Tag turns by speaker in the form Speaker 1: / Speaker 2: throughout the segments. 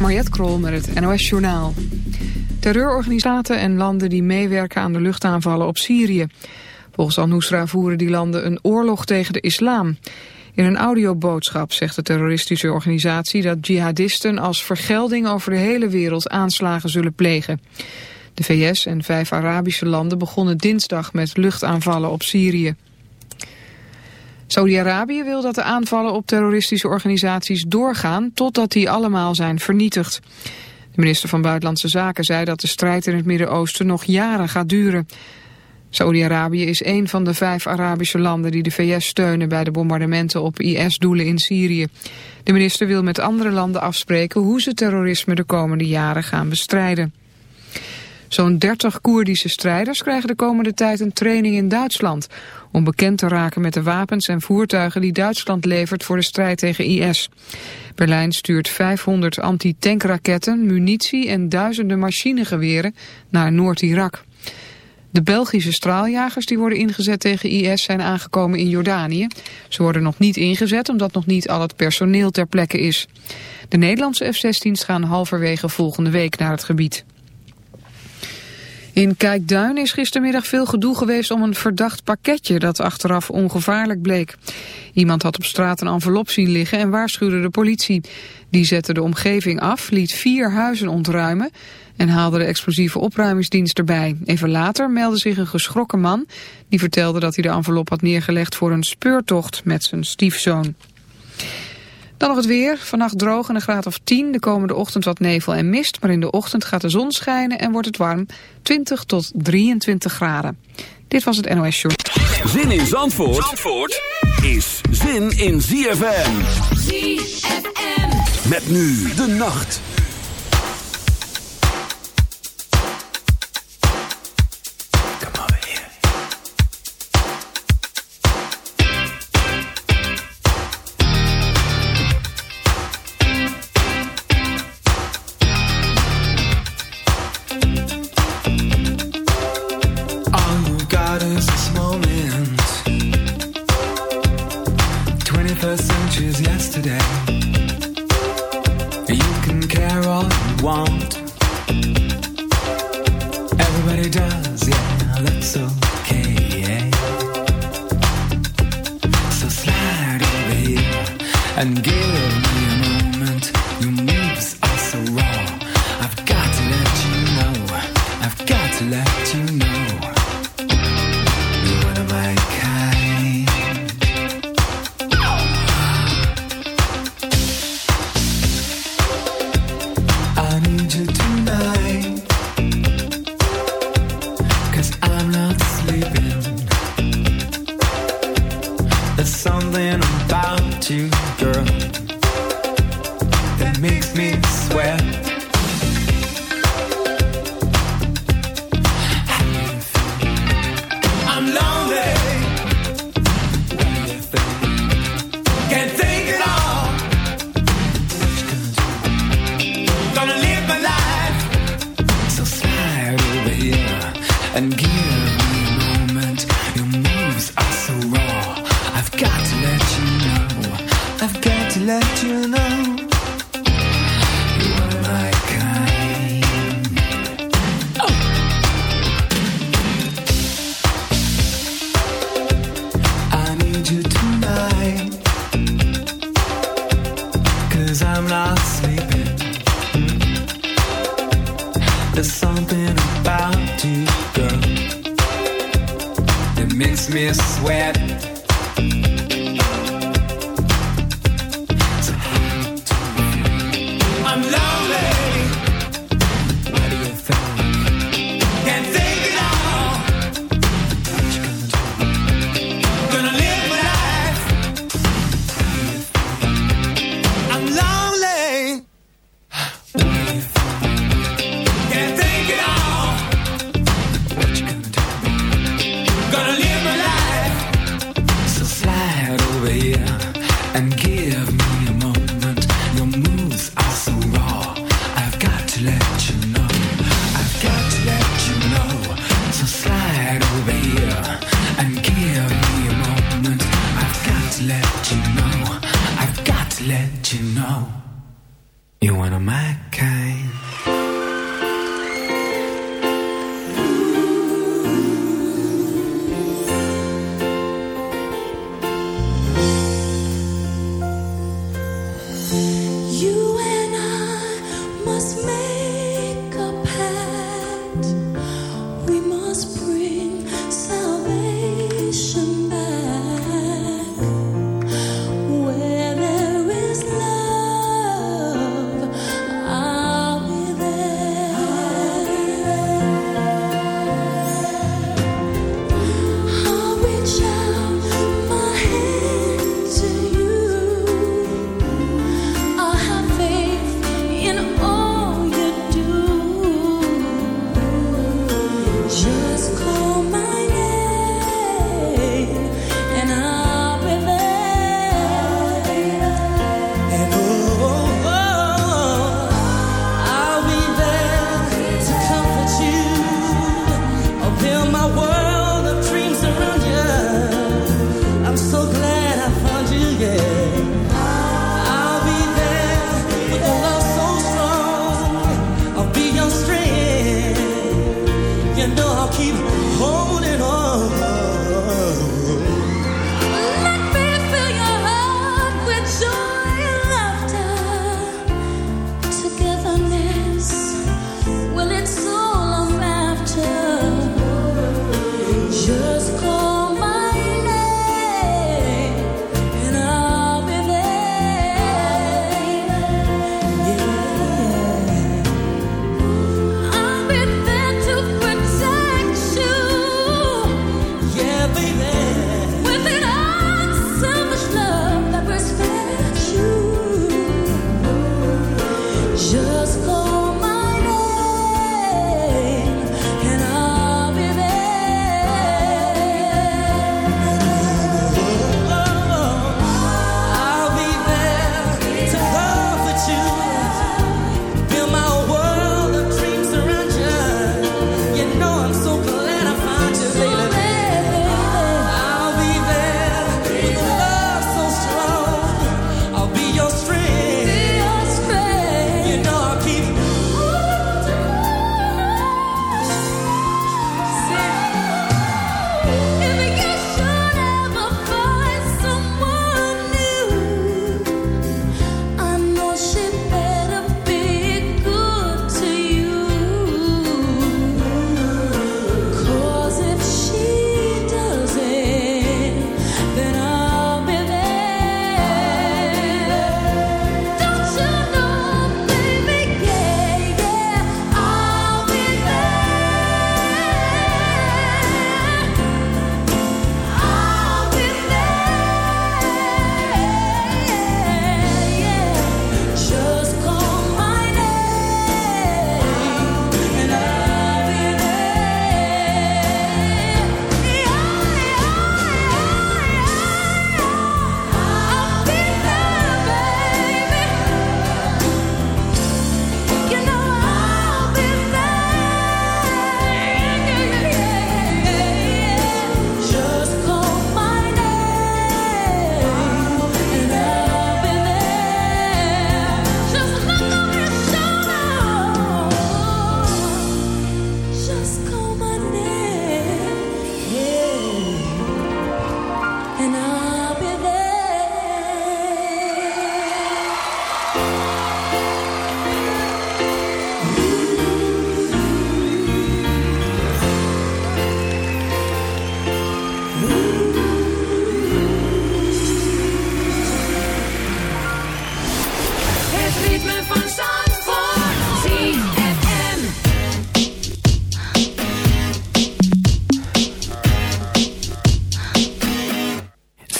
Speaker 1: Mariette Krol met het NOS Journaal. Terreurorganisaten en landen die meewerken aan de luchtaanvallen op Syrië. Volgens Al-Nusra voeren die landen een oorlog tegen de islam. In een audioboodschap zegt de terroristische organisatie dat jihadisten als vergelding over de hele wereld aanslagen zullen plegen. De VS en vijf Arabische landen begonnen dinsdag met luchtaanvallen op Syrië. Saudi-Arabië wil dat de aanvallen op terroristische organisaties doorgaan totdat die allemaal zijn vernietigd. De minister van Buitenlandse Zaken zei dat de strijd in het Midden-Oosten nog jaren gaat duren. Saudi-Arabië is een van de vijf Arabische landen die de VS steunen bij de bombardementen op IS-doelen in Syrië. De minister wil met andere landen afspreken hoe ze terrorisme de komende jaren gaan bestrijden. Zo'n 30 Koerdische strijders krijgen de komende tijd een training in Duitsland... om bekend te raken met de wapens en voertuigen die Duitsland levert voor de strijd tegen IS. Berlijn stuurt 500 anti-tankraketten, munitie en duizenden machinegeweren naar Noord-Irak. De Belgische straaljagers die worden ingezet tegen IS zijn aangekomen in Jordanië. Ze worden nog niet ingezet omdat nog niet al het personeel ter plekke is. De Nederlandse F-16's gaan halverwege volgende week naar het gebied. In Kijkduin is gistermiddag veel gedoe geweest om een verdacht pakketje dat achteraf ongevaarlijk bleek. Iemand had op straat een envelop zien liggen en waarschuwde de politie. Die zette de omgeving af, liet vier huizen ontruimen en haalde de explosieve opruimingsdienst erbij. Even later meldde zich een geschrokken man die vertelde dat hij de envelop had neergelegd voor een speurtocht met zijn stiefzoon. Dan nog het weer. Vannacht droog en een graad of 10. De komende ochtend wat nevel en mist. Maar in de ochtend gaat de zon schijnen en wordt het warm. 20 tot 23 graden. Dit was het NOS Show.
Speaker 2: Zin in Zandvoort, Zandvoort is zin in ZFM. ZFM. Met nu de nacht.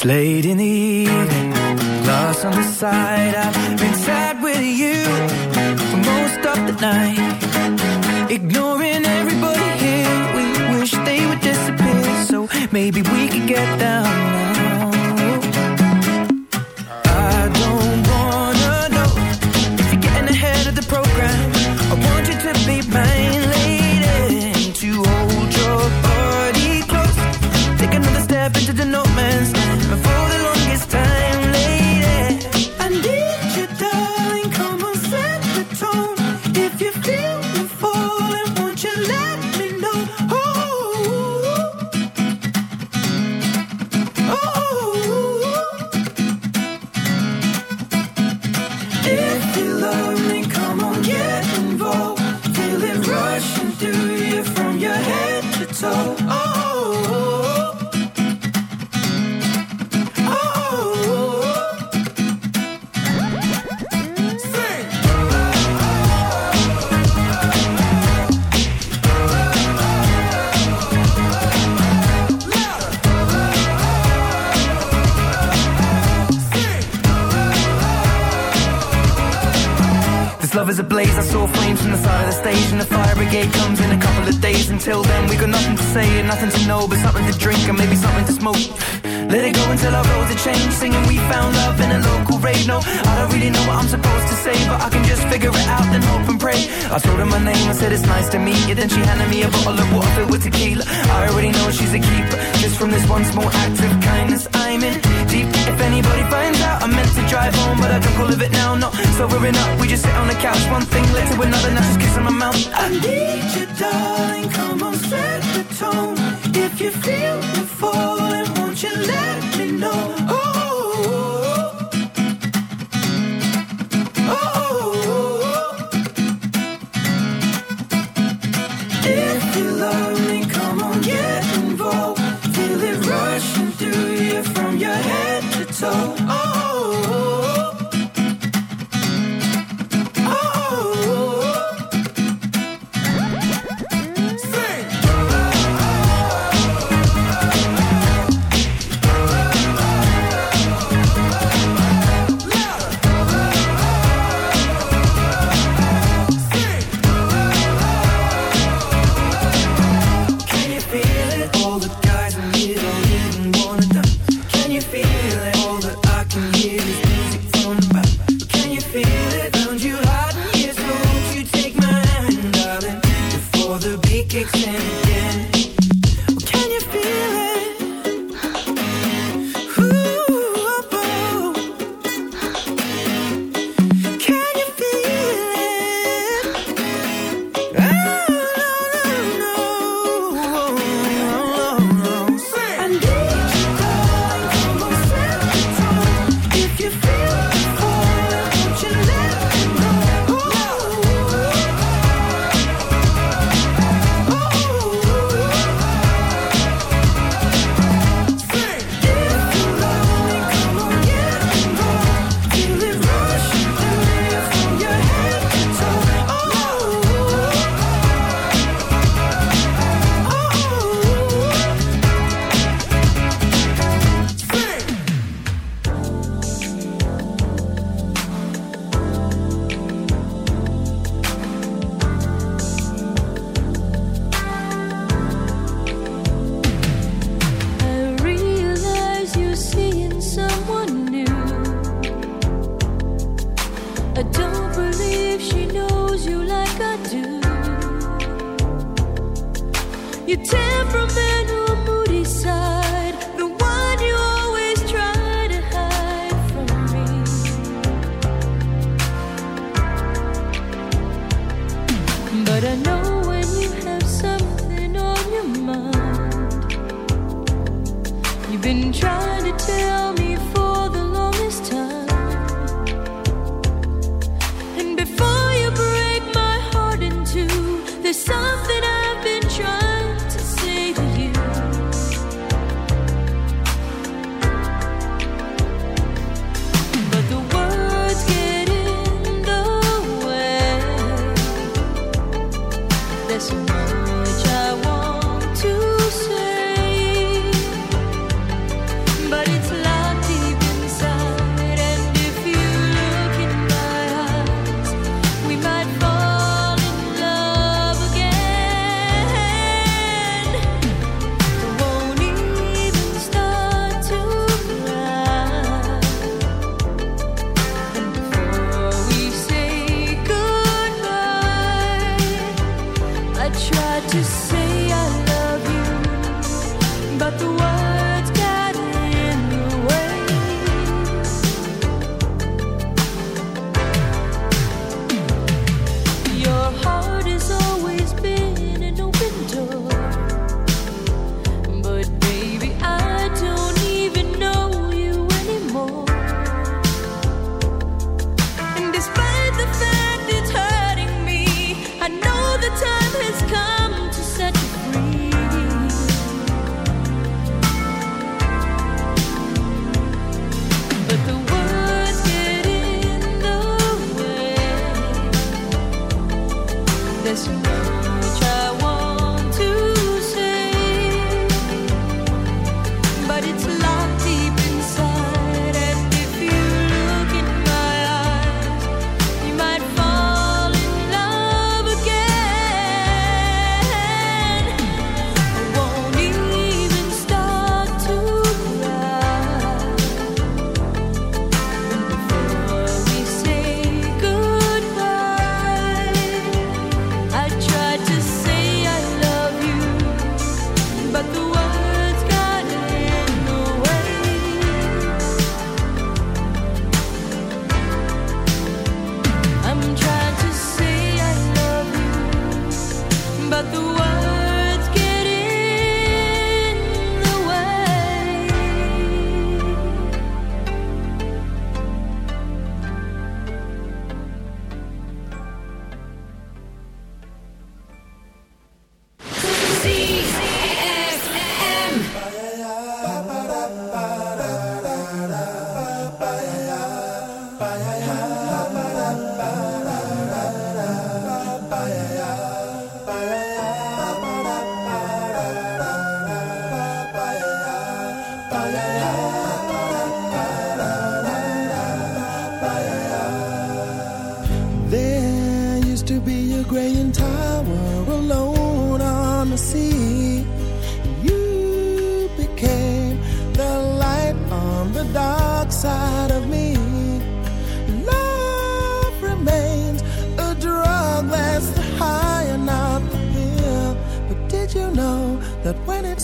Speaker 3: It's
Speaker 4: late in the evening, glass on the side. I've been sad with you for most of the night. Ignoring everybody here, we wish they would disappear. So maybe we could get down. I told her my name, I said it's nice to meet you. Then she handed me a bottle of water filled with tequila. I already know she's a keeper. Just from this one small act of kindness, I'm in deep. If anybody finds out, I meant to drive home, but I don't call it now. No, sobering up, we just sit on the couch, one thing led to another. Now just kissing my mouth. I need you, darling. Come on, set the tone. If you feel the falling, won't you let me know?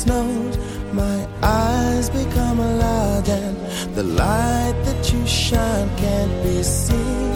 Speaker 4: my
Speaker 5: eyes
Speaker 6: become alive, and the light that you shine can't be seen.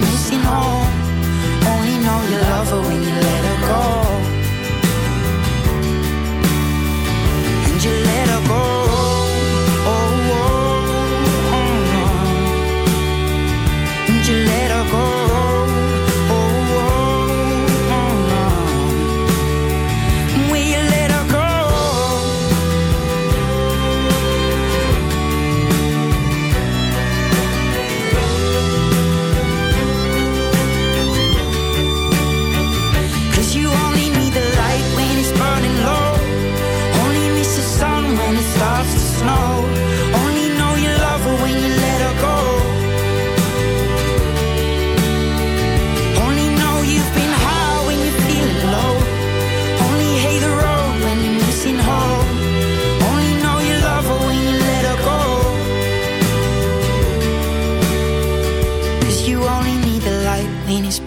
Speaker 7: when you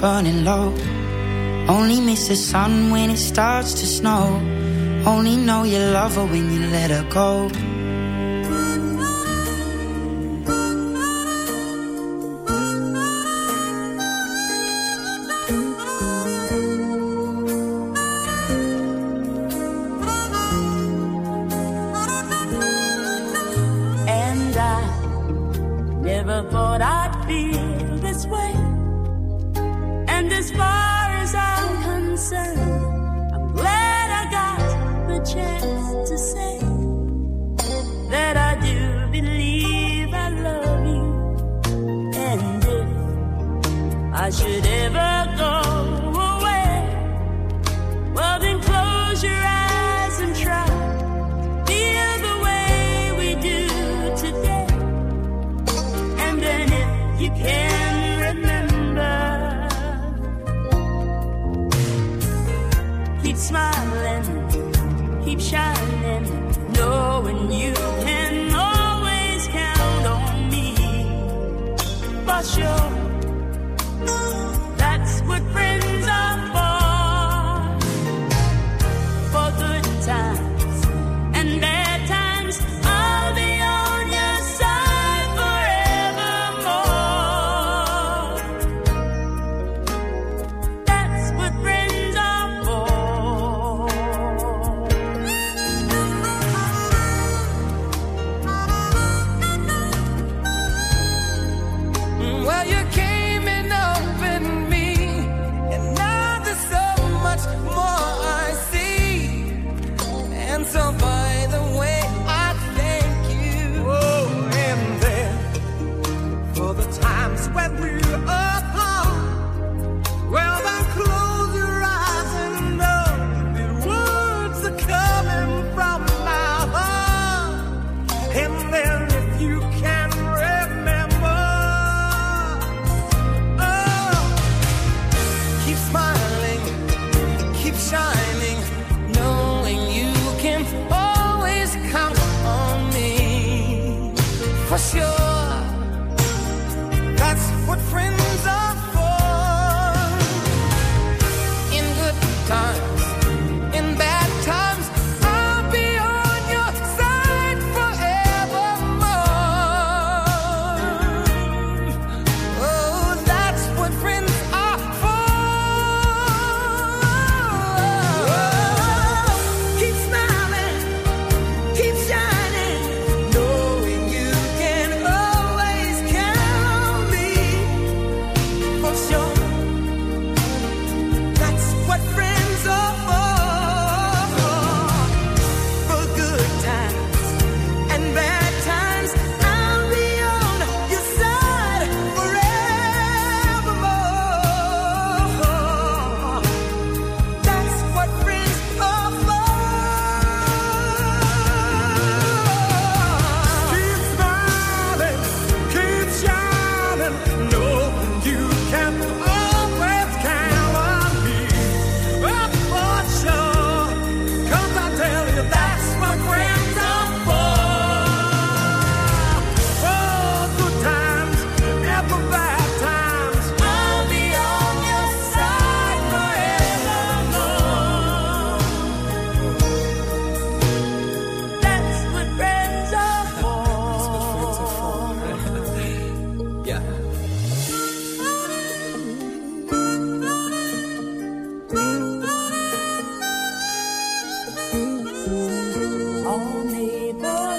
Speaker 7: burning low. Only miss the sun when it starts to snow. Only know you love her when you let her go.
Speaker 8: And I never thought I'd feel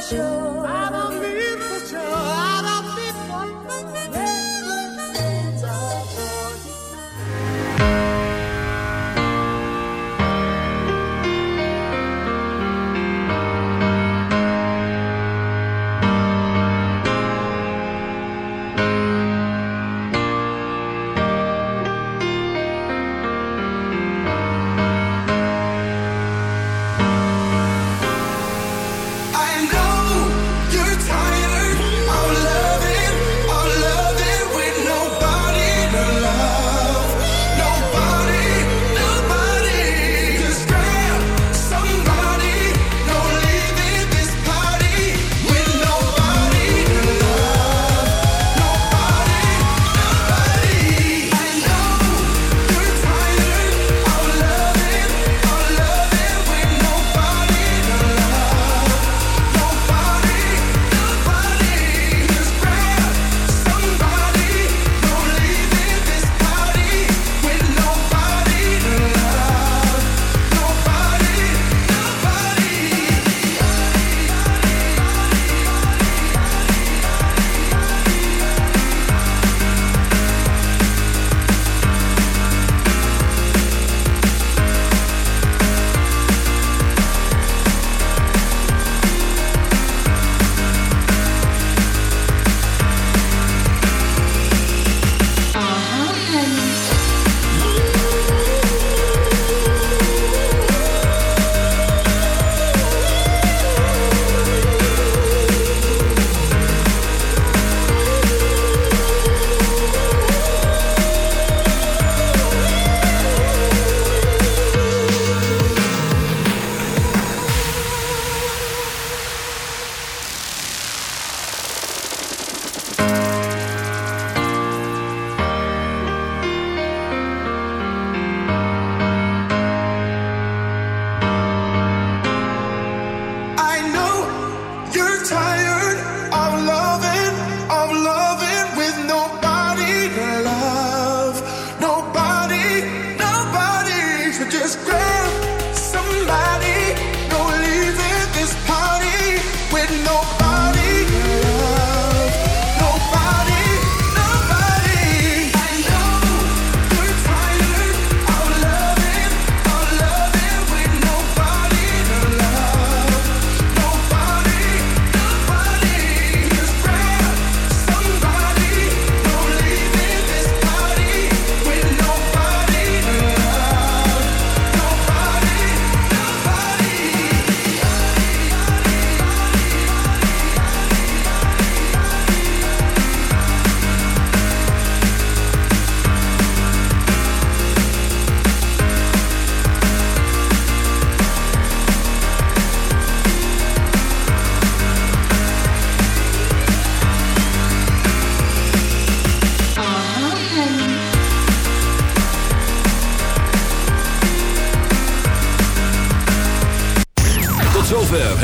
Speaker 8: for